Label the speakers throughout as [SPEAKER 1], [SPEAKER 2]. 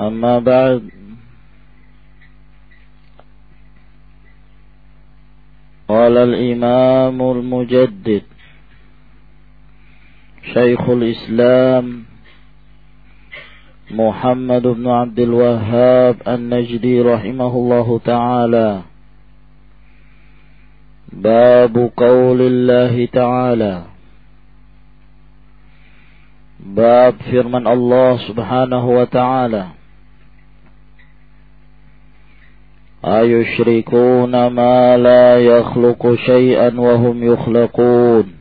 [SPEAKER 1] أما بعد قال الإمام المجدد شيخ الإسلام محمد بن عبد الوهاب النجدي رحمه الله تعالى باب قول الله تعالى. باب فرمان الله سبحانه وتعالى. أيشركون ما لا يخلق شيئا وهم يخلقون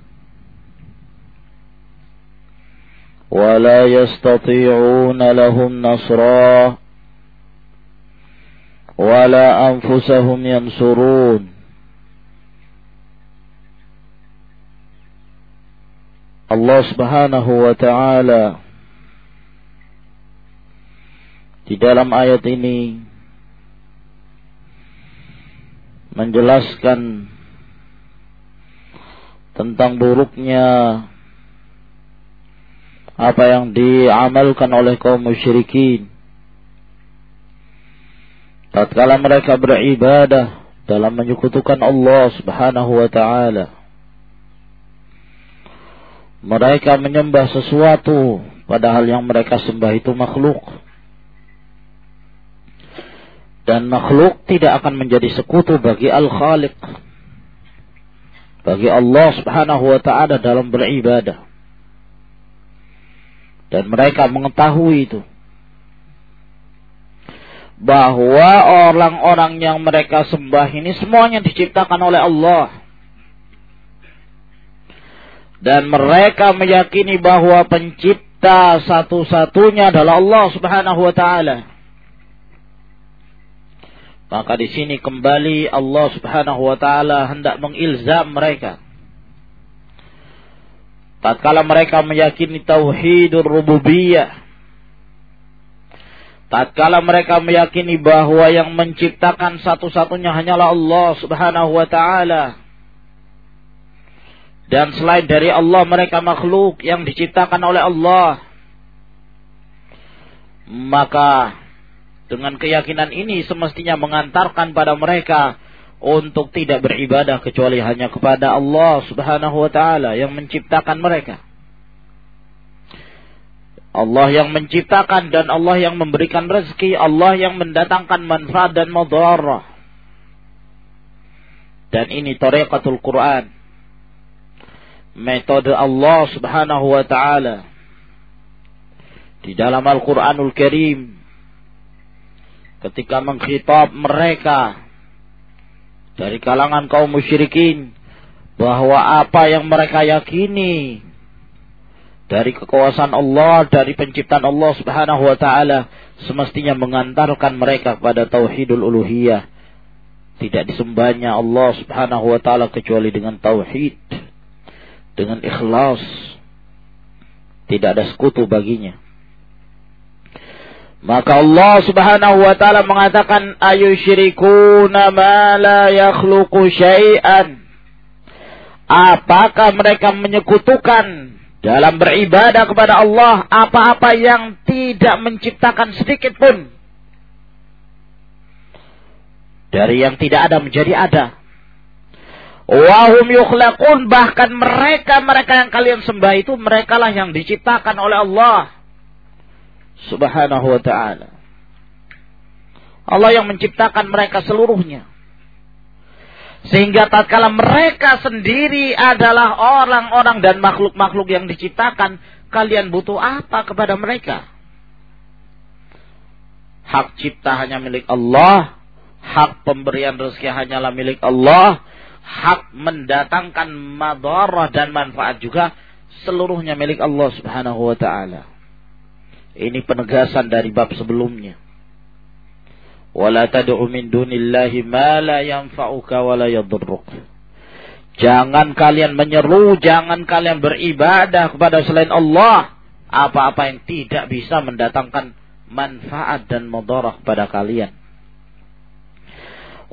[SPEAKER 1] ولا يستطيعون لهم نصرا ولا أنفسهم ينصرون Subhanahu wa taala di dalam ayat ini menjelaskan tentang buruknya apa yang diamalkan oleh kaum musyrikin. Tatkala mereka beribadah dalam menyekutukan Allah Subhanahu wa taala mereka menyembah sesuatu padahal yang mereka sembah itu makhluk dan makhluk tidak akan menjadi sekutu bagi Al-Khaliq. Bagi Allah Subhanahu wa taala dalam beribadah. Dan mereka mengetahui itu. Bahwa orang-orang yang mereka sembah ini semuanya diciptakan oleh Allah. Dan mereka meyakini bahwa pencipta satu-satunya adalah Allah Subhanahu wa taala. Maka di sini kembali Allah Subhanahu wa taala hendak mengilzam mereka. Tatkala mereka meyakini tauhidur rububiyah. Tatkala mereka meyakini bahwa yang menciptakan satu-satunya hanyalah Allah Subhanahu wa taala. Dan selain dari Allah mereka makhluk yang diciptakan oleh Allah. Maka dengan keyakinan ini semestinya mengantarkan pada mereka untuk tidak beribadah kecuali hanya kepada Allah Subhanahu wa taala yang menciptakan mereka. Allah yang menciptakan dan Allah yang memberikan rezeki, Allah yang mendatangkan manfaat dan mudarat. Dan ini tariqatul Quran. Metode Allah Subhanahu wa taala di dalam Al-Qur'anul Karim ketika mengkhitab mereka dari kalangan kaum musyrikin bahwa apa yang mereka yakini dari kekuasaan Allah, dari penciptaan Allah Subhanahu wa taala semestinya mengantarkan mereka kepada tauhidul uluhiyah. Tidak disembahnya Allah Subhanahu wa taala kecuali dengan tauhid, dengan ikhlas. Tidak ada sekutu baginya. Maka Allah Subhanahu wa taala mengatakan ayusyrikuna ma la yakhluqu syai'an. Apakah mereka menyekutukan dalam beribadah kepada Allah apa-apa yang tidak menciptakan sedikit pun dari yang tidak ada menjadi ada. Wahum yukhlaqun bahkan mereka mereka yang kalian sembah itu merekalah yang diciptakan oleh Allah subhanahu wa ta'ala. Allah yang menciptakan mereka seluruhnya. Sehingga tatkala mereka sendiri adalah orang-orang dan makhluk-makhluk yang diciptakan, kalian butuh apa kepada mereka? Hak cipta hanya milik Allah, hak pemberian rezeki hanyalah milik Allah, hak mendatangkan madarah dan manfaat juga seluruhnya milik Allah Subhanahu wa taala. Ini penegasan dari bab sebelumnya. Wala tad'u min dunillahi ma la yanfa'uka wa la yadurruk. Jangan kalian menyeru, jangan kalian beribadah kepada selain Allah. Apa-apa yang tidak bisa mendatangkan manfaat dan mudarat kepada kalian.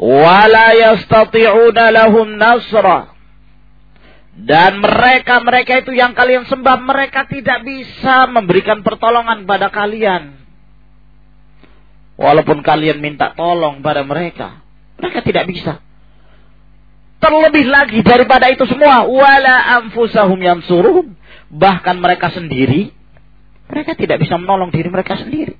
[SPEAKER 1] Wala yastati'una lahum nasra. Dan mereka-mereka itu yang kalian sembah, mereka tidak bisa memberikan pertolongan pada kalian. Walaupun kalian minta tolong pada mereka. Mereka tidak bisa. Terlebih lagi daripada itu semua. Wala anfusahum suruh. Bahkan mereka sendiri. Mereka tidak bisa menolong diri mereka sendiri.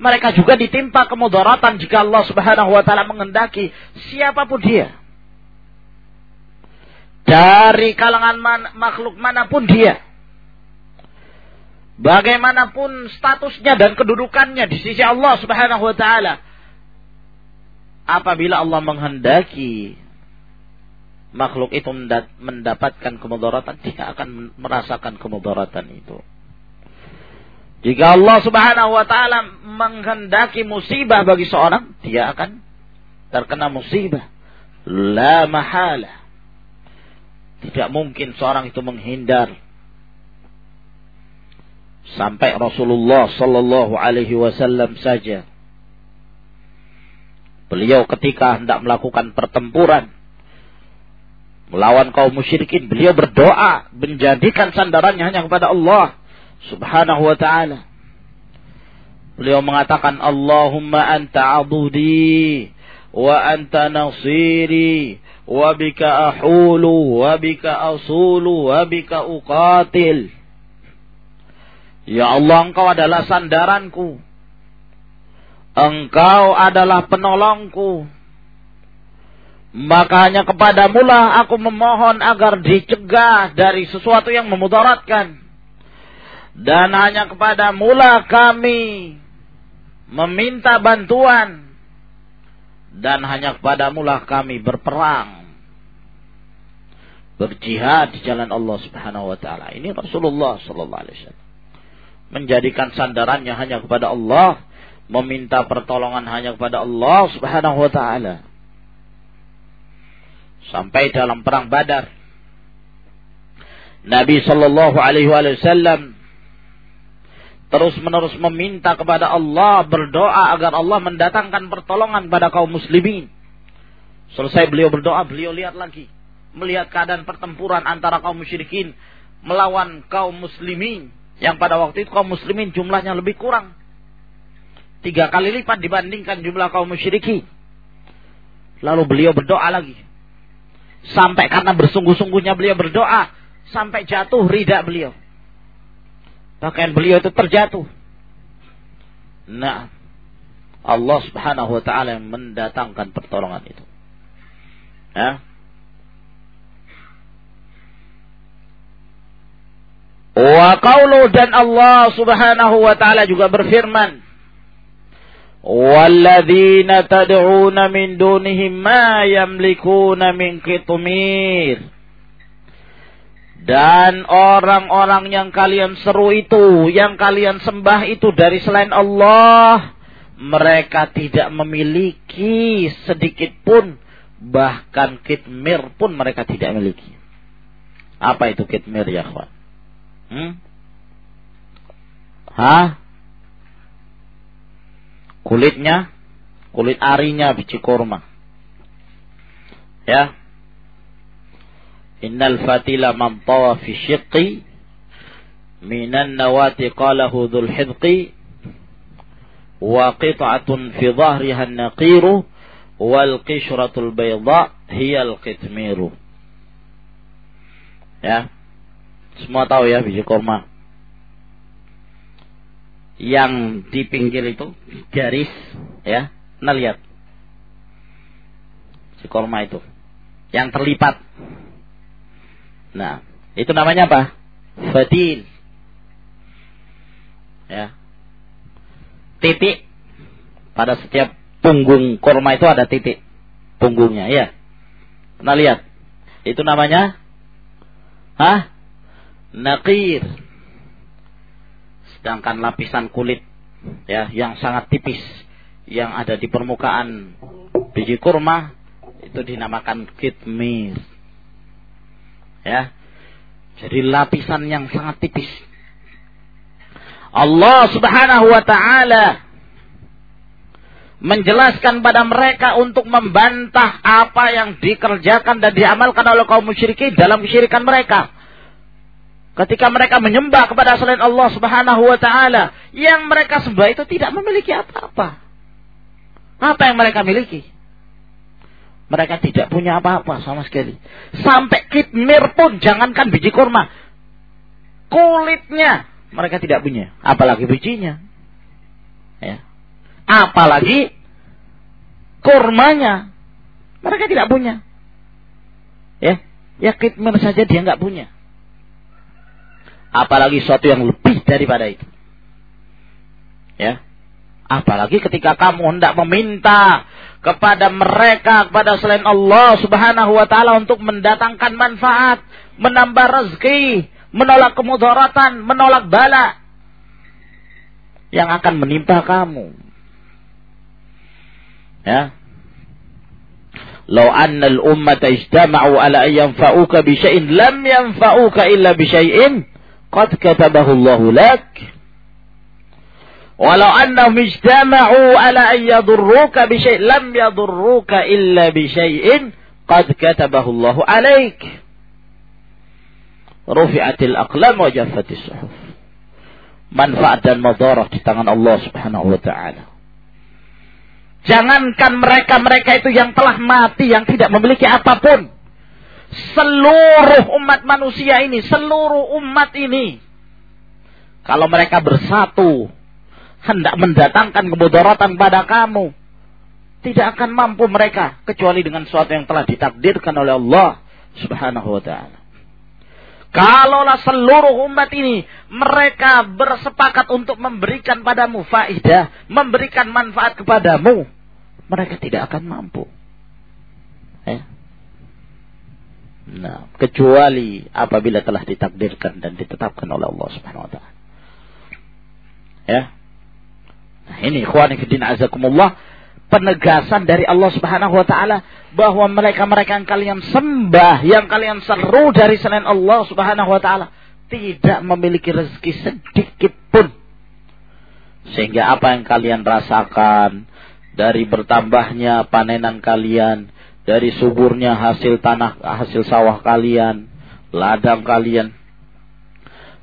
[SPEAKER 1] Mereka juga ditimpa kemudaratan jika Allah subhanahu wa ta'ala mengendaki siapa pun dia. Dari kalangan man, makhluk mana pun dia. Bagaimanapun statusnya dan kedudukannya di sisi Allah Subhanahu wa taala. Apabila Allah menghendaki makhluk itu mendapatkan kemudaratan dia akan merasakan kemudaratan itu. Jika Allah Subhanahu wa taala menghendaki musibah bagi seorang dia akan terkena musibah. La mahala tidak mungkin seorang itu menghindar sampai Rasulullah Sallallahu Alaihi Wasallam saja. Beliau ketika hendak melakukan pertempuran melawan kaum musyrikin, beliau berdoa menjadikan sandarannya hanya kepada Allah Subhanahu wa taala. Beliau mengatakan Allahumma anta abudi wa anta nasiri wa bika ahulu wa bika asulu wa bika uqatil. Ya Allah engkau adalah sandaranku. Engkau adalah penolongku. Maka hanya kepadamu lah aku memohon agar dicegah dari sesuatu yang memudaratkan. Dan hanya kepadamu lah kami meminta bantuan. Dan hanya kepadamu lah kami berperang. Berjihad di jalan Allah subhanahu wa ta'ala. Ini Rasulullah sallallahu alaihi wasallam menjadikan sandarannya hanya kepada Allah, meminta pertolongan hanya kepada Allah Subhanahu wa taala. Sampai dalam perang Badar Nabi sallallahu alaihi wasallam terus-menerus meminta kepada Allah, berdoa agar Allah mendatangkan pertolongan pada kaum muslimin. Selesai beliau berdoa, beliau lihat lagi, melihat keadaan pertempuran antara kaum musyrikin melawan kaum muslimin yang pada waktu itu kaum muslimin jumlahnya lebih kurang. Tiga kali lipat dibandingkan jumlah kaum musyriki. Lalu beliau berdoa lagi. Sampai karena bersungguh-sungguhnya beliau berdoa. Sampai jatuh rida beliau. Pakaian beliau itu terjatuh. Nah, Allah subhanahu wa ta'ala yang mendatangkan pertolongan itu. Ya. Wa qawlu dan Allah subhanahu wa ta'ala juga berfirman. Walladzina tad'una min dunihim ma yamlikuna min qitmir. Dan orang-orang yang kalian seru itu, yang kalian sembah itu dari selain Allah, mereka tidak memiliki sedikit pun, bahkan kitmir pun mereka tidak miliki. Apa itu kitmir ya kawan? Hmm? Hah? Kulitnya, kulit arinya biji kurma. Ya. Innal fatila man tawa fi syiqqi minan nawati qalahu dhul hidqi wa qit'atun fi dhahriha an-naqiru wal qishratul bayda hiya al-qitmiru. Ya. Semua tahu ya biji kurma. Yang di pinggir itu garis Ya, nah lihat. Si korma itu. Yang terlipat. Nah, itu namanya apa? Fatil. Ya. Titik. Pada setiap punggung korma itu ada titik. Punggungnya, ya. Nah lihat. Itu namanya Hah? Nakir. Sedangkan lapisan kulit ya yang sangat tipis yang ada di permukaan biji kurma itu dinamakan kitmir. Ya. Jadi lapisan yang sangat tipis. Allah Subhanahu wa taala menjelaskan pada mereka untuk membantah apa yang dikerjakan dan diamalkan oleh kaum musyrikin dalam kesyirikan mereka. Ketika mereka menyembah kepada selain Allah Subhanahu wa taala, yang mereka sembah itu tidak memiliki apa-apa. Apa yang mereka miliki? Mereka tidak punya apa-apa sama sekali. Sampai kitmir pun jangankan biji kurma. Kulitnya mereka tidak punya, apalagi bijinya. Ya. Apalagi kurmanya. Mereka tidak punya. Ya, ya kitmir saja dia nggak punya. Apalagi sesuatu yang lebih daripada itu. Ya. Apalagi ketika kamu hendak meminta kepada mereka, kepada selain Allah subhanahu wa ta'ala untuk mendatangkan manfaat, menambah rezeki, menolak kemudaratan, menolak bala yang akan menimpa kamu. Ya. Lau anna al-ummata ijtama'u ala an yanfa'uka bi lam yanfa'uka illa bi qad katabahu Allah lak. Walau annahum ijtama'u ala an yadurruka bi syai'in lam yadurruka illa bi syai'in qad katabahu Allah alaik. Rufi'atil aqlam wa jaffatis suhuf. Manfaat dan madarah di. Jangankan mereka-mereka itu yang telah mati, yang tidak memiliki apa pun. Seluruh umat manusia ini, seluruh umat ini. Kalau mereka bersatu, hendak mendatangkan kemudaratan pada kamu. Tidak akan mampu mereka, kecuali dengan sesuatu yang telah ditakdirkan oleh Allah subhanahu wa ta'ala. Kalaulah seluruh umat ini mereka bersepakat untuk memberikan padamu faidah, memberikan manfaat kepadamu, mereka tidak akan mampu. Ya. Nah, kecuali apabila telah ditakdirkan dan ditetapkan oleh Allah Subhanahu wa taala. Ya. Nah, ini ikhwan fillah azakumullah penegasan dari Allah Subhanahu wa taala bahwa mereka-mereka yang kalian sembah, yang kalian seru dari selain Allah Subhanahu wa taala tidak memiliki rezeki sedikit pun. Sehingga apa yang kalian rasakan, dari bertambahnya panenan kalian, dari suburnya hasil tanah, hasil sawah kalian, ladang kalian,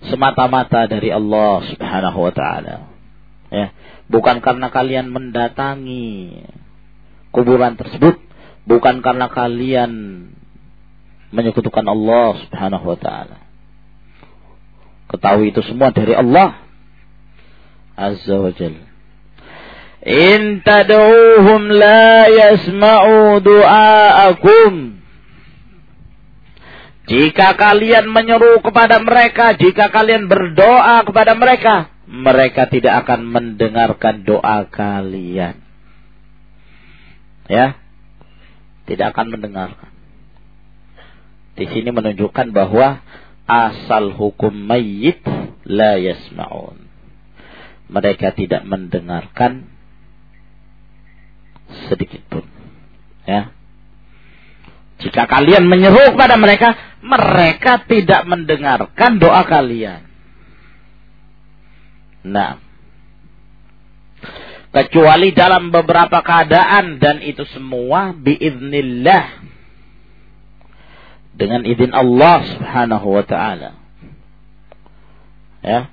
[SPEAKER 1] semata-mata dari Allah Subhanahu wa taala. Ya, bukan karena kalian mendatangi kuburan tersebut, bukan karena kalian menyekutukan Allah Subhanahu wa taala. Ketahui itu semua dari Allah Azza wa Jalla. In tad'uuhum la yasma'u du'aakum. Jika kalian menyeru kepada mereka, jika kalian berdoa kepada mereka, mereka tidak akan mendengarkan doa kalian. Ya. Tidak akan mendengarkan. Di sini menunjukkan bahwa asal hukum mayit la yasma'un. Mereka tidak mendengarkan sedikit pun. Ya. Jika kalian menyeru kepada mereka, mereka tidak mendengarkan doa kalian. Nah, kecuali dalam beberapa keadaan dan itu semua biiznillah dengan izin Allah Subhanahu wa taala. Ya.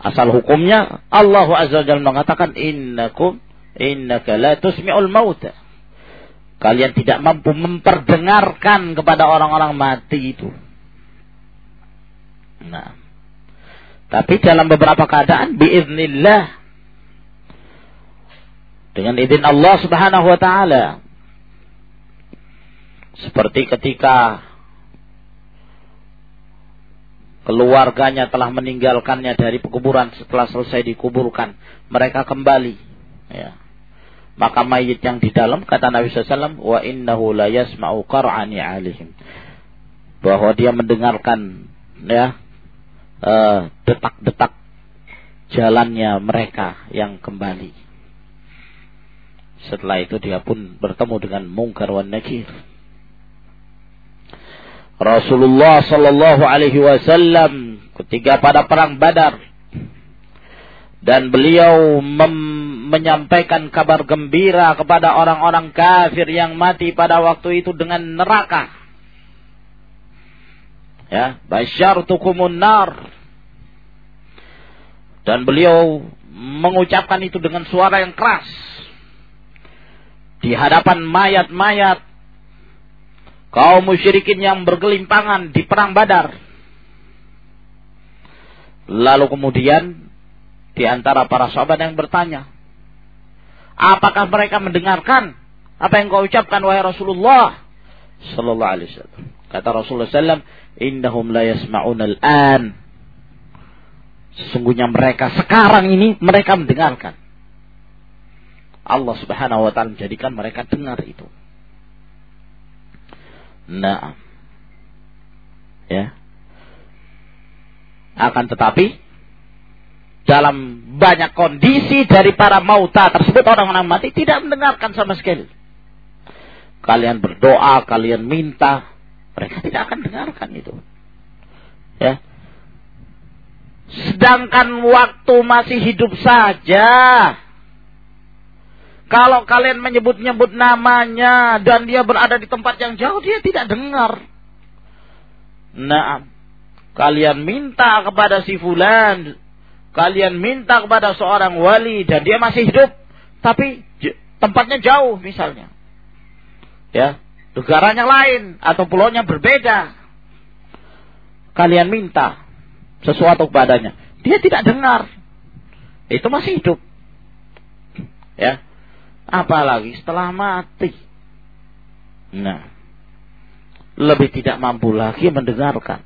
[SPEAKER 1] Asal hukumnya Allah Azza wa Jalla mengatakan innakum innaka la tusmi'ul mauta. Kalian tidak mampu memperdengarkan kepada orang-orang mati itu. Nah. Tapi dalam beberapa keadaan biiznillah dengan izin Allah Subhanahu wa taala. Seperti ketika keluarganya telah meninggalkannya dari pekuburan setelah selesai dikuburkan, mereka kembali. Ya. Maka mayit yang di dalam kata Nabi SAW, wa innahu la yasma'u qar'ani alihim. Bahwa dia mendengarkan ya eh, detak-detak uh, jalannya mereka yang kembali. Setelah itu dia pun bertemu dengan mungkar wan nakir. Rasulullah sallallahu alaihi wasallam ketika pada perang Badar dan beliau menyampaikan kabar gembira kepada orang-orang kafir yang mati pada waktu itu dengan neraka. Ya, basyartukumun nar. Dan beliau mengucapkan itu dengan suara yang keras di hadapan mayat-mayat kaum musyrikin yang bergelimpangan di perang Badar. Lalu kemudian di antara para sahabat yang bertanya, apakah mereka mendengarkan apa yang kau ucapkan wahai Rasulullah sallallahu alaihi wasallam? Kata Rasulullah sallam, "Innahum la yasma'una al-an." Sesungguhnya mereka sekarang ini mereka mendengarkan. Allah Subhanahu wa taala menjadikan mereka dengar itu. Nah. Ya. Akan tetapi dalam banyak kondisi dari para mauta tersebut orang-orang mati tidak mendengarkan sama sekali. Kalian berdoa, kalian minta, mereka tidak akan dengarkan itu. Ya. Sedangkan waktu masih hidup saja, kalau kalian menyebut-nyebut namanya dan dia berada di tempat yang jauh, dia tidak dengar. Nah, kalian minta kepada si fulan, kalian minta kepada seorang wali dan dia masih hidup, tapi tempatnya jauh misalnya. Ya, negaranya lain atau pulaunya berbeda. Kalian minta sesuatu kepadanya, dia tidak dengar. Itu masih hidup. Ya, Apalagi setelah mati. Nah, lebih tidak mampu lagi mendengarkan.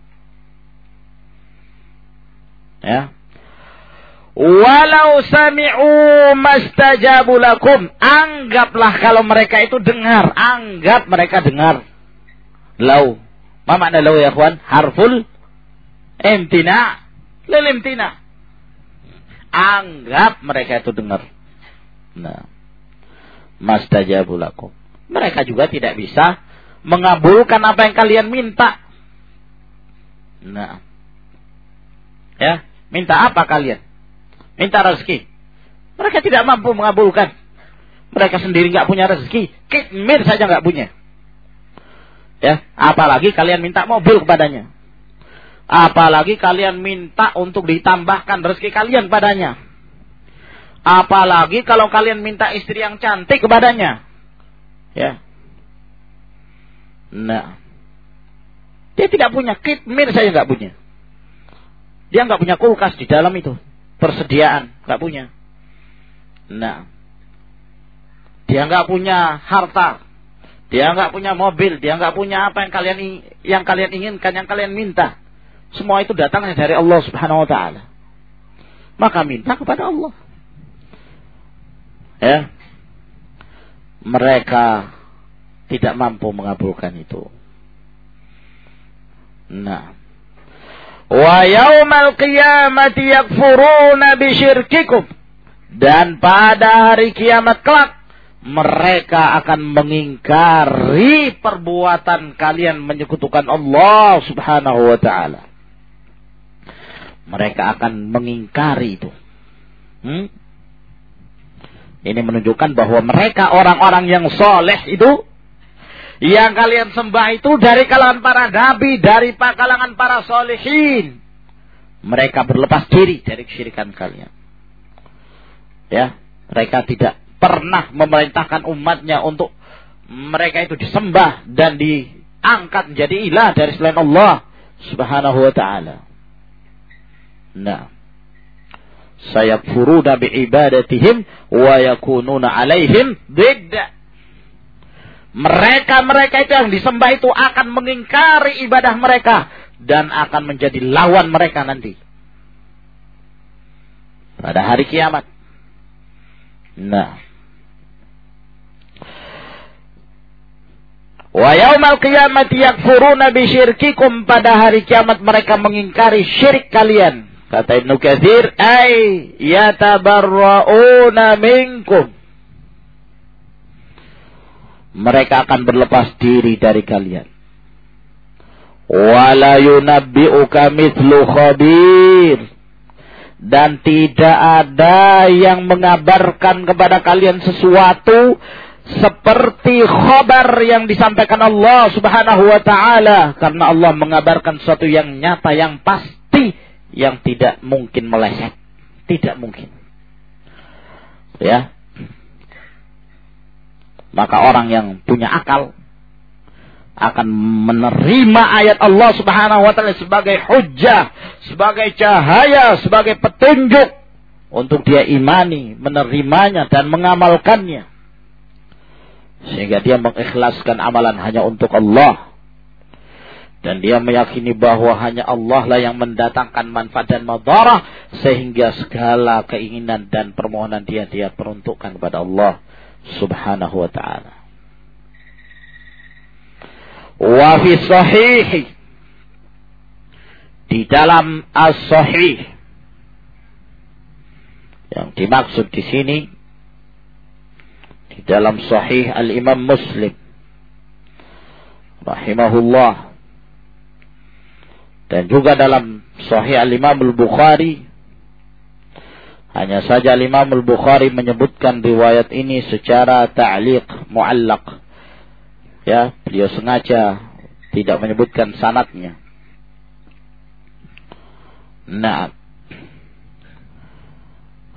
[SPEAKER 1] Ya. Walau sami'u mastajabu lakum. Anggaplah kalau mereka itu dengar. Anggap mereka dengar. Lau. Ma makna lau ya kawan? Harful imtina. Lil imtina. Anggap mereka itu dengar. Nah mastajabu lakum. Mereka juga tidak bisa mengabulkan apa yang kalian minta. Nah. Ya, minta apa kalian? Minta rezeki. Mereka tidak mampu mengabulkan. Mereka sendiri nggak punya rezeki. Kitmir saja nggak punya. Ya, apalagi kalian minta mobil kepadanya. Apalagi kalian minta untuk ditambahkan rezeki kalian padanya. Apalagi kalau kalian minta istri yang cantik kepadanya. Ya. Nah. Dia tidak punya kitmir saya nggak punya. Dia nggak punya kulkas di dalam itu. Persediaan nggak punya. Nah. Dia nggak punya harta. Dia nggak punya mobil. Dia nggak punya apa yang kalian yang kalian inginkan, yang kalian minta. Semua itu datangnya dari Allah Subhanahu Wa Taala. Maka minta kepada Allah ya mereka tidak mampu mengabulkan itu. Nah, wa yaumal qiyamati yakfuruna bisyirkikum dan pada hari kiamat kelak mereka akan mengingkari perbuatan kalian menyekutukan Allah Subhanahu wa taala. Mereka akan mengingkari itu. Hmm? Ini menunjukkan bahwa mereka orang-orang yang soleh itu yang kalian sembah itu dari kalangan para nabi, dari kalangan para solehin. Mereka berlepas diri dari kesyirikan kalian. Ya, mereka tidak pernah memerintahkan umatnya untuk mereka itu disembah dan diangkat menjadi ilah dari selain Allah Subhanahu wa taala. Nah, sayakfuruna biibadatihim wa yakununa alaihim bidda. Mereka-mereka itu yang disembah itu akan mengingkari ibadah mereka dan akan menjadi lawan mereka nanti. Pada hari kiamat. Nah. Wa yaumal qiyamati yakfuruna bisyirkikum pada hari kiamat mereka mengingkari syirik kalian. Kata Ibnu Katsir, "Ai yatabarrauna minkum." Mereka akan berlepas diri dari kalian. Wala yunabbi'uka mithlu khabir. Dan tidak ada yang mengabarkan kepada kalian sesuatu seperti khabar yang disampaikan Allah Subhanahu wa taala karena Allah mengabarkan sesuatu yang nyata yang pasti yang tidak mungkin meleset. Tidak mungkin. Ya. Maka orang yang punya akal akan menerima ayat Allah Subhanahu wa taala sebagai hujjah sebagai cahaya sebagai petunjuk untuk dia imani menerimanya dan mengamalkannya. Sehingga dia mengikhlaskan amalan hanya untuk Allah. Dan dia meyakini bahwa hanya Allah lah yang mendatangkan manfaat dan madarah. Sehingga segala keinginan dan permohonan dia, dia peruntukkan kepada Allah subhanahu wa ta'ala. Wa fi sahih. Di dalam as-sahih. Yang dimaksud di sini di dalam sahih al-Imam Muslim rahimahullah dan juga dalam sahih al-Imam al-Bukhari hanya saja al-Imam al-Bukhari menyebutkan riwayat ini secara ta'liq muallaq. Ya beliau sengaja tidak menyebutkan sanatnya. Nah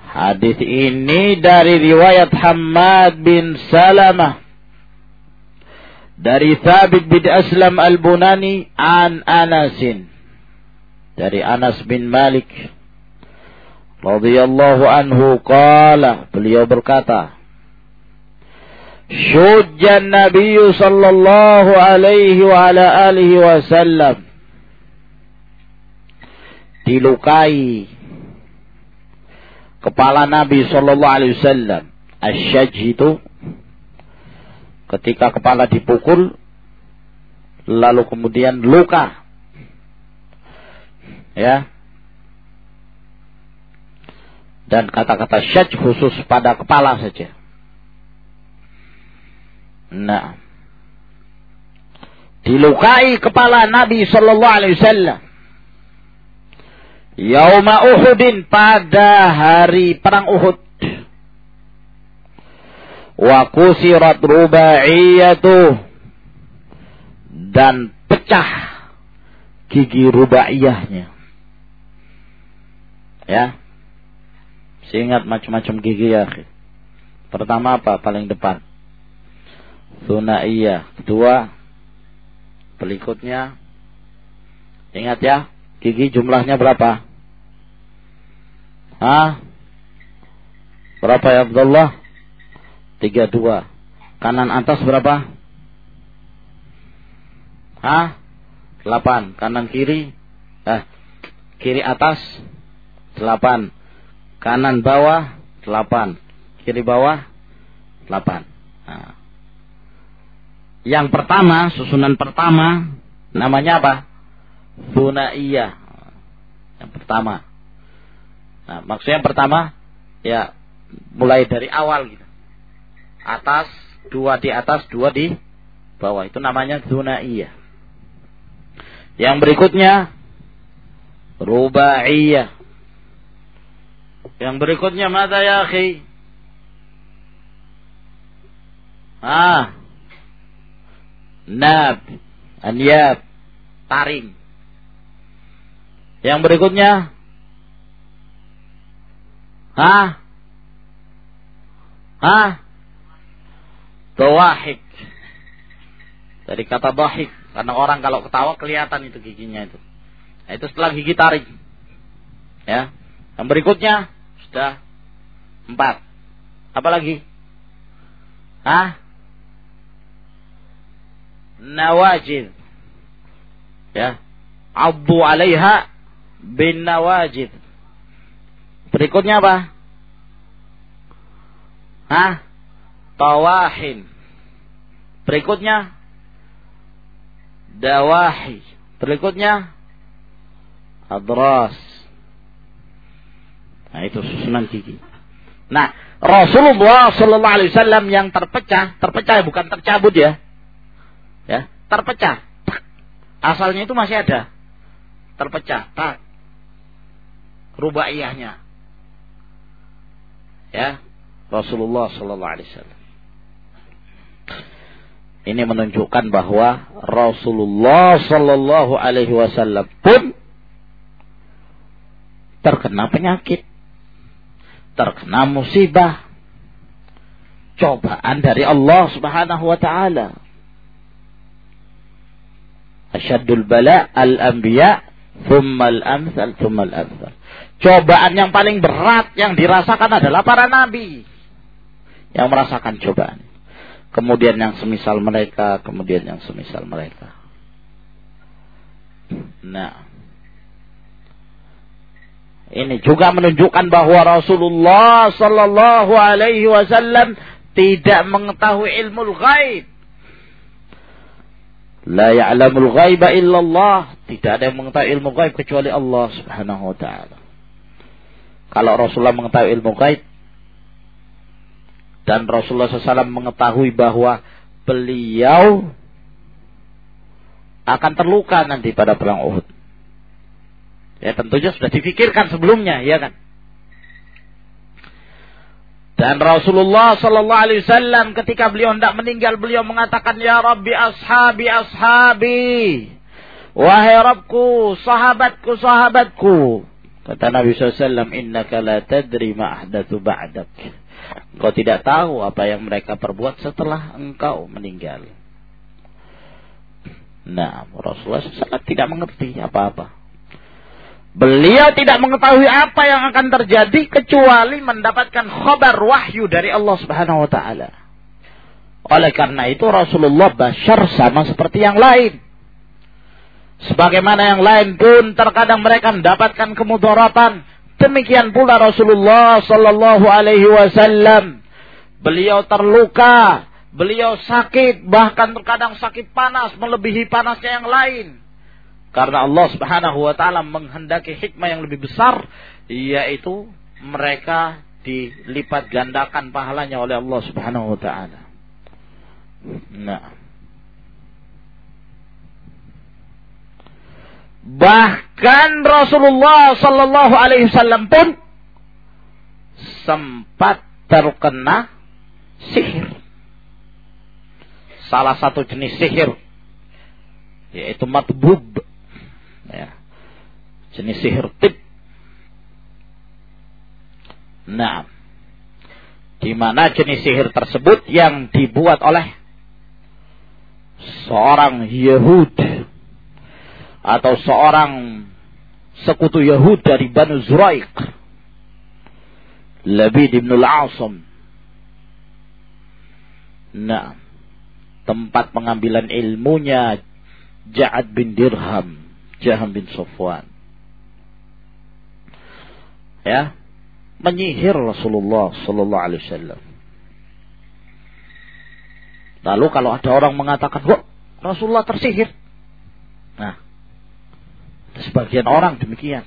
[SPEAKER 1] Hadis ini dari riwayat Hamad bin Salamah dari Thabit bin Aslam al-Bunani an Anasin dari Anas bin Malik radhiyallahu anhu qala beliau berkata Syujjan Nabi sallallahu alaihi wa ala alihi wasallam dilukai kepala Nabi Shallallahu Alaihi Wasallam. Asyaj itu ketika kepala dipukul lalu kemudian luka ya. Dan kata-kata syaj khusus pada kepala saja. Nah. Dilukai kepala Nabi Shallallahu Alaihi Wasallam. Yauma Uhudin pada hari perang Uhud. Wa kusirat rubaiyatu. Dan pecah gigi rubaiyahnya. Ya. Seingat macam-macam gigi ya. Pertama apa? Paling depan. Sunaiyah. Kedua. Berikutnya. Ingat ya. Gigi jumlahnya berapa? Hah? Berapa ya Abdullah? Tiga dua. Kanan atas berapa? Hah? Delapan. Kanan kiri? Eh, kiri atas? Delapan. Kanan bawah? Delapan. Kiri bawah? Delapan. Nah. Yang pertama, susunan pertama, namanya apa? Bunaiyah. Yang pertama. Nah, maksudnya yang pertama ya mulai dari awal gitu. Atas, dua di atas, dua di bawah. Itu namanya iya. Yang berikutnya rubaiyah. Yang berikutnya mata ya akhi? Ah. Nab, anyab, taring. Yang berikutnya Hah? Hah? Dawahik. Dari kata bahik. Karena orang kalau ketawa kelihatan itu giginya itu. Nah, itu setelah gigi tarik. Ya. Yang berikutnya Dah. Empat. Apa lagi? Hah? Nawajid. Ya. Abu alaiha bin nawajid. Berikutnya apa? Hah? Tawahin. Berikutnya dawahi. Berikutnya adras. Nah, itu susunan gigi. Nah, Rasulullah Shallallahu Alaihi Wasallam yang terpecah, terpecah bukan tercabut ya, ya, terpecah. Asalnya itu masih ada, terpecah, tak, rubaiyahnya, ya, Rasulullah Shallallahu Alaihi Wasallam. Ini menunjukkan bahwa Rasulullah Shallallahu Alaihi Wasallam pun terkena penyakit terkena musibah cobaan dari Allah Subhanahu wa taala. Asyaddul bala al-anbiya thumma al-amsal thumma al-amsal. Cobaan yang paling berat yang dirasakan adalah para nabi yang merasakan cobaan. Kemudian yang semisal mereka, kemudian yang semisal mereka. Nah, ini juga menunjukkan bahwa Rasulullah Sallallahu Alaihi Wasallam tidak mengetahui ilmu ghaib. La ya'lamul ghaiba illallah. Tidak ada yang mengetahui ilmu gaib kecuali Allah Subhanahu wa taala. Kalau Rasulullah mengetahui ilmu gaib dan Rasulullah SAW mengetahui bahwa beliau akan terluka nanti pada perang Uhud. Ya tentunya sudah difikirkan sebelumnya, ya kan? Dan Rasulullah Sallallahu Alaihi Wasallam ketika beliau hendak meninggal, beliau mengatakan, Ya Rabbi ashabi ashabi. Wahai Rabbku, sahabatku, sahabatku. Kata Nabi SAW, Innaka la tadri ma ba'dak. Engkau tidak tahu apa yang mereka perbuat setelah engkau meninggal. Nah, Rasulullah SAW tidak mengerti apa-apa. Beliau tidak mengetahui apa yang akan terjadi kecuali mendapatkan khabar wahyu dari Allah Subhanahu wa taala. Oleh karena itu Rasulullah bashar sama seperti yang lain. Sebagaimana yang lain pun terkadang mereka mendapatkan kemudaratan. Demikian pula Rasulullah sallallahu alaihi wasallam. Beliau terluka, beliau sakit, bahkan terkadang sakit panas melebihi panasnya yang lain karena Allah Subhanahu wa taala menghendaki hikmah yang lebih besar yaitu mereka dilipat gandakan pahalanya oleh Allah Subhanahu wa taala. Nah. Bahkan Rasulullah sallallahu alaihi wasallam pun sempat terkena sihir. Salah satu jenis sihir yaitu matbub ya. jenis sihir tip. Nah. Di mana jenis sihir tersebut yang dibuat oleh seorang Yahud atau seorang sekutu Yahud dari Banu Zuraik? Labid ibn al-Asam nah. Tempat pengambilan ilmunya Ja'ad bin Dirham Jaham bin Sofwan. Ya, menyihir Rasulullah Sallallahu Alaihi Wasallam. Lalu kalau ada orang mengatakan, kok Rasulullah tersihir? Nah, sebagian orang demikian.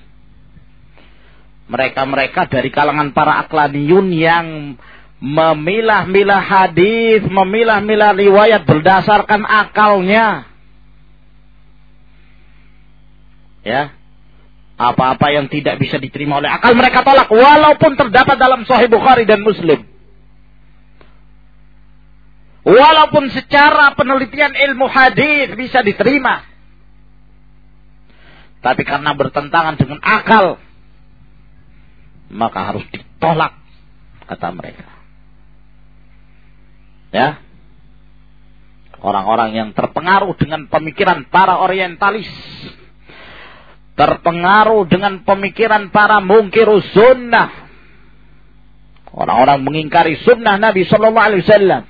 [SPEAKER 1] Mereka-mereka dari kalangan para aklaniyun yang memilah-milah hadis, memilah-milah riwayat berdasarkan akalnya. Ya apa-apa yang tidak bisa diterima oleh akal mereka tolak walaupun terdapat dalam Sahih Bukhari dan Muslim. Walaupun secara penelitian ilmu hadis bisa diterima. Tapi karena bertentangan dengan akal maka harus ditolak kata mereka. Ya. Orang-orang yang terpengaruh dengan pemikiran para orientalis terpengaruh dengan pemikiran para mungkir sunnah. Orang-orang mengingkari sunnah Nabi Shallallahu Alaihi Wasallam.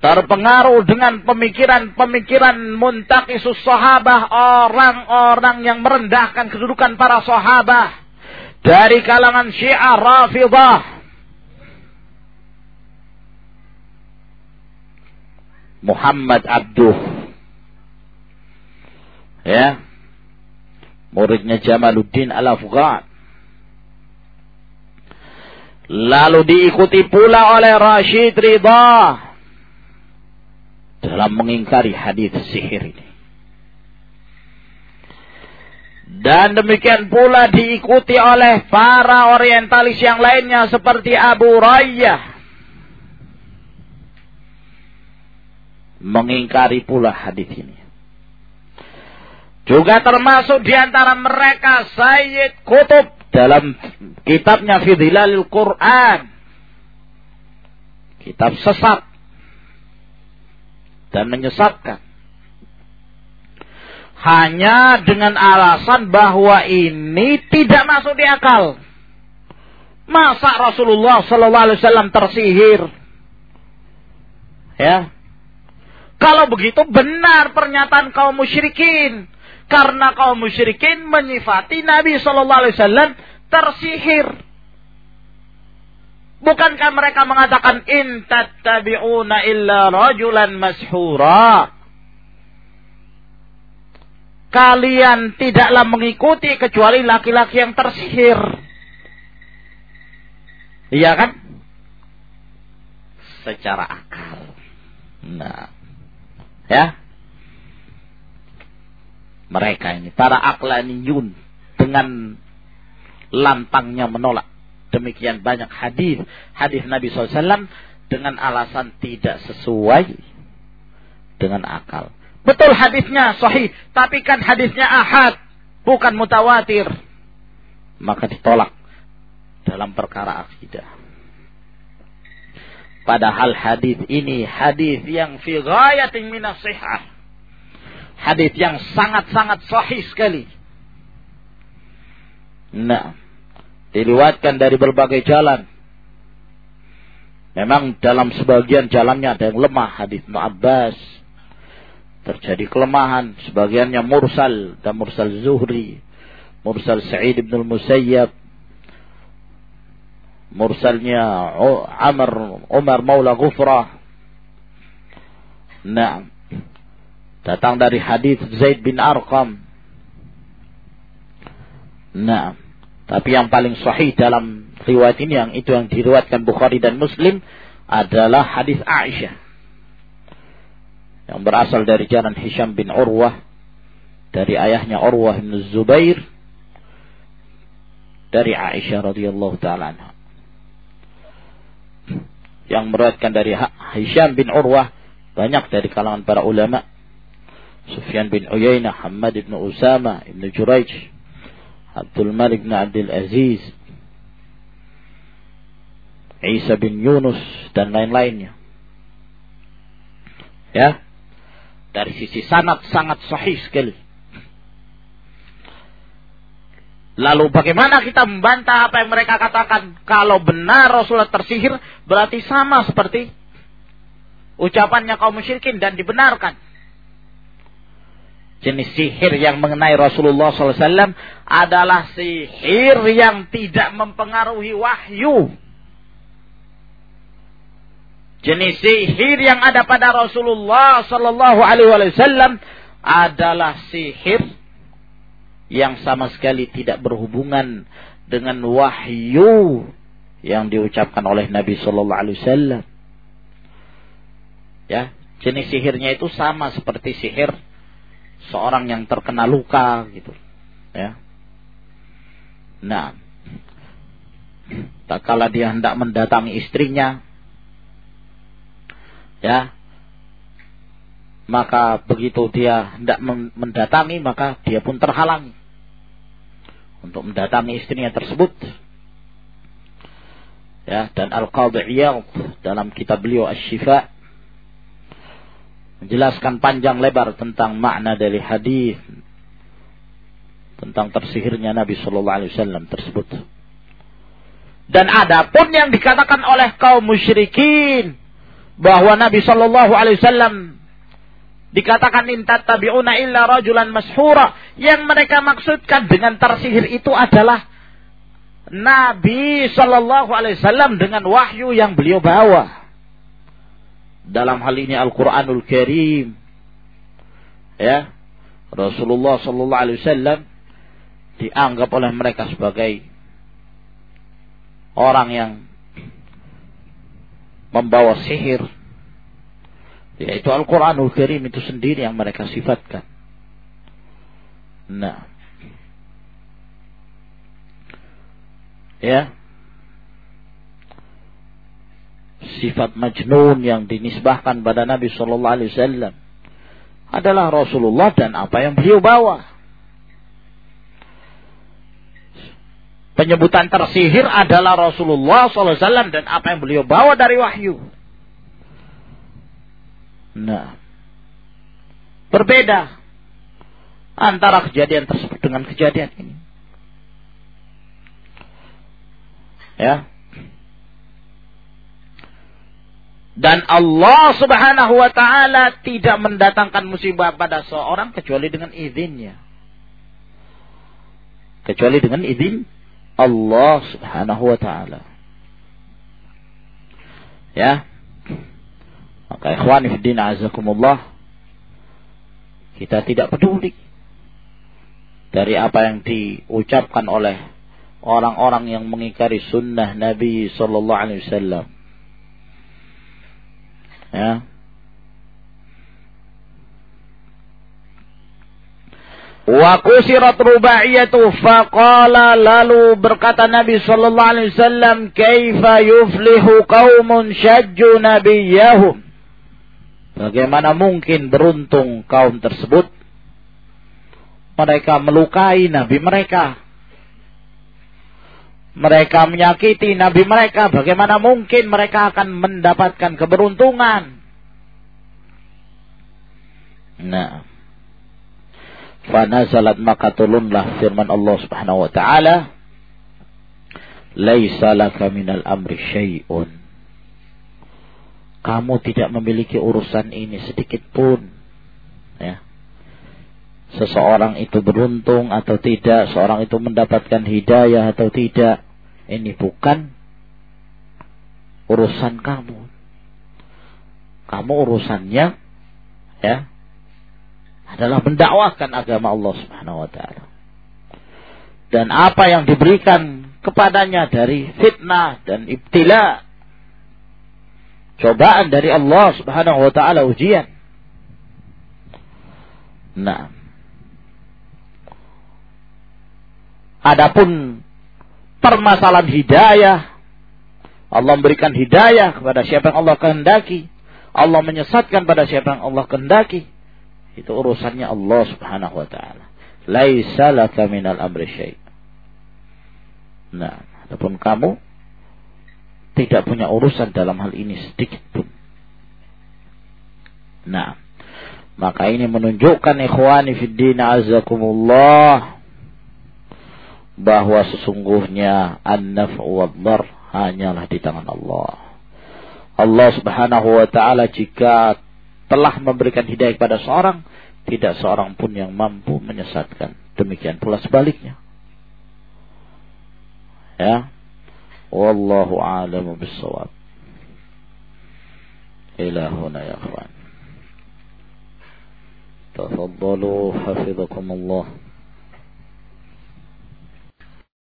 [SPEAKER 1] Terpengaruh dengan pemikiran-pemikiran muntakisus sahabah orang-orang yang merendahkan kedudukan para sahabah. Dari kalangan Syiah Rafidah. Muhammad Abduh ya muridnya Jamaluddin Al-Afghan lalu diikuti pula oleh Rashid Ridha dalam mengingkari hadis sihir ini. Dan demikian pula diikuti oleh para orientalis yang lainnya seperti Abu Rayyah. Mengingkari pula hadis ini. Juga termasuk di antara mereka Sayyid Kutub dalam kitabnya Fidhilalil Quran. Kitab sesat dan menyesatkan. Hanya dengan alasan bahwa ini tidak masuk di akal. Masa Rasulullah Sallallahu Alaihi Wasallam tersihir? Ya, kalau begitu benar pernyataan kaum musyrikin. Karena kaum musyrikin menyifati Nabi Sallallahu Alaihi Wasallam tersihir. Bukankah mereka mengatakan in tattabi'una illa rajulan mashura? Kalian tidaklah mengikuti kecuali laki-laki yang tersihir. Iya kan? Secara akal. Nah. Ya. Mereka ini para aklaniyun dengan lantangnya menolak demikian banyak hadis hadis Nabi SAW dengan alasan tidak sesuai dengan akal. Betul hadisnya sahih, tapi kan hadisnya ahad, bukan mutawatir. Maka ditolak dalam perkara akidah. Padahal hadis ini hadis yang fi ghayatin minas sihah. Hadis yang sangat-sangat sahih sekali. Nah, diriwatkan dari berbagai jalan. Memang dalam sebagian jalannya ada yang lemah hadis Abbas. Terjadi kelemahan, sebagiannya mursal dan mursal Zuhri, mursal Sa'id bin Musayyab, mursalnya Amr Umar Maula Ghufrah. Nah, datang dari hadis Zaid bin Arqam. Nah, tapi yang paling sahih dalam riwayat ini yang itu yang diriwayatkan Bukhari dan Muslim adalah hadis Aisyah yang berasal dari jalan Hisham bin Urwah dari ayahnya Urwah bin Zubair dari Aisyah radhiyallahu taala. Yang meriwayatkan dari Hisham bin Urwah banyak dari kalangan para ulama. Sufyan bin Uyainah, Hamad bin Usama, Ibn Juraij, Abdul Malik bin Abdul Aziz, Isa bin Yunus dan lain-lainnya. Ya. Dari sisi sanad sangat sahih sekali. Lalu bagaimana kita membantah apa yang mereka katakan? Kalau benar Rasulullah tersihir, berarti sama seperti ucapannya kaum musyrikin dan dibenarkan jenis sihir yang mengenai Rasulullah SAW adalah sihir yang tidak mempengaruhi wahyu. Jenis sihir yang ada pada Rasulullah Sallallahu Alaihi Wasallam adalah sihir yang sama sekali tidak berhubungan dengan wahyu yang diucapkan oleh Nabi Sallallahu Alaihi Wasallam. Ya, jenis sihirnya itu sama seperti sihir seorang yang terkena luka gitu. Ya. Nah. Tak kala dia hendak mendatangi istrinya ya maka begitu dia hendak mendatangi maka dia pun terhalang untuk mendatangi istrinya tersebut. Ya dan al-qadhi dalam kitab beliau asy-syifa menjelaskan panjang lebar tentang makna dari hadis. Tentang tersihirnya Nabi Shallallahu Alaihi Wasallam tersebut. Dan adapun yang dikatakan oleh kaum musyrikin bahwa Nabi Shallallahu Alaihi Wasallam dikatakan intat tabiuna illa rajulan mashura yang mereka maksudkan dengan tersihir itu adalah Nabi Shallallahu Alaihi Wasallam dengan wahyu yang beliau bawa dalam hal ini Al-Quranul Karim. Ya. Rasulullah Shallallahu Alaihi Wasallam dianggap oleh mereka sebagai orang yang membawa sihir. Yaitu Al-Quranul Karim itu sendiri yang mereka sifatkan. Nah. Ya sifat majnun yang dinisbahkan pada Nabi Shallallahu Alaihi Wasallam adalah Rasulullah dan apa yang beliau bawa. Penyebutan tersihir adalah Rasulullah SAW dan apa yang beliau bawa dari wahyu. Nah, berbeda antara kejadian tersebut dengan kejadian ini. Ya. Dan Allah Subhanahu wa taala tidak mendatangkan musibah pada seorang kecuali dengan izinnya. Kecuali dengan izin Allah Subhanahu wa taala. Ya. Maka ikhwani fi din azakumullah kita tidak peduli dari apa yang diucapkan oleh orang-orang yang mengingkari sunnah Nabi sallallahu alaihi wasallam. Ya. Wa kusirat rubaiyatu faqala lalu berkata Nabi sallallahu alaihi wasallam kaifa yuflihu qaumun syajju nabiyahum? Bagaimana mungkin beruntung kaum tersebut? Mereka melukai nabi mereka mereka menyakiti nabi mereka. Bagaimana mungkin mereka akan mendapatkan keberuntungan? Nah. Fanazalat maka turunlah firman Allah Subhanahu wa taala Laisa laka minal amri syai'un. Kamu tidak memiliki urusan ini sedikit pun ya. Seseorang itu beruntung atau tidak Seorang itu mendapatkan hidayah atau tidak Ini bukan Urusan kamu Kamu urusannya Ya adalah mendakwahkan agama Allah Subhanahu wa taala. Dan apa yang diberikan kepadanya dari fitnah dan ibtila cobaan dari Allah Subhanahu wa taala ujian. Nah, adapun permasalahan hidayah Allah memberikan hidayah kepada siapa yang Allah kehendaki. Allah menyesatkan pada siapa yang Allah kehendaki. Itu urusannya Allah Subhanahu wa taala. Laisa laka minal amri syai'. Nah, adapun kamu tidak punya urusan dalam hal ini sedikit pun. Nah, maka ini menunjukkan ikhwani fid din azakumullah bahwa sesungguhnya an-naf'u wad hanyalah di tangan Allah. Allah Subhanahu wa taala jika telah memberikan hidayah kepada seorang, tidak seorang pun yang mampu menyesatkan. Demikian pula sebaliknya. Ya. Wallahu a'lamu bissawab. Ilahuna ya akhwan. Tafaddalu hafizakumullah.